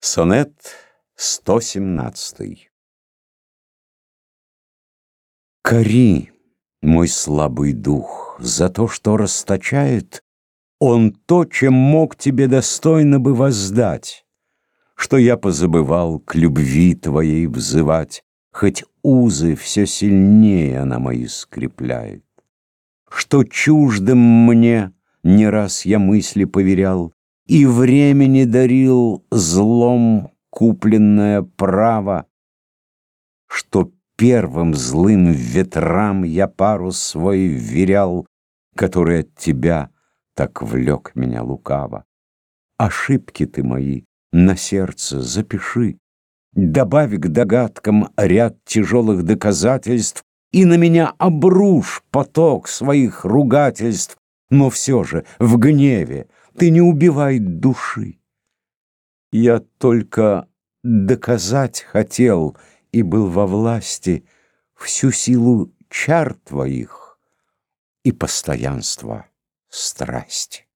Сонет 117 Кори, мой слабый дух, за то, что расточает Он то, чем мог тебе достойно бы воздать, Что я позабывал к любви твоей взывать, Хоть узы все сильнее она мои скрепляет, Что чуждым мне не раз я мысли поверял, и времени дарил злом купленное право, Что первым злым ветрам я парус свой вверял, Который от тебя так влек меня лукаво. Ошибки ты мои на сердце запиши, Добавь к догадкам ряд тяжелых доказательств И на меня обрушь поток своих ругательств, Но все же в гневе ты не убивай души. Я только доказать хотел и был во власти всю силу чар твоих и постоянства страсти.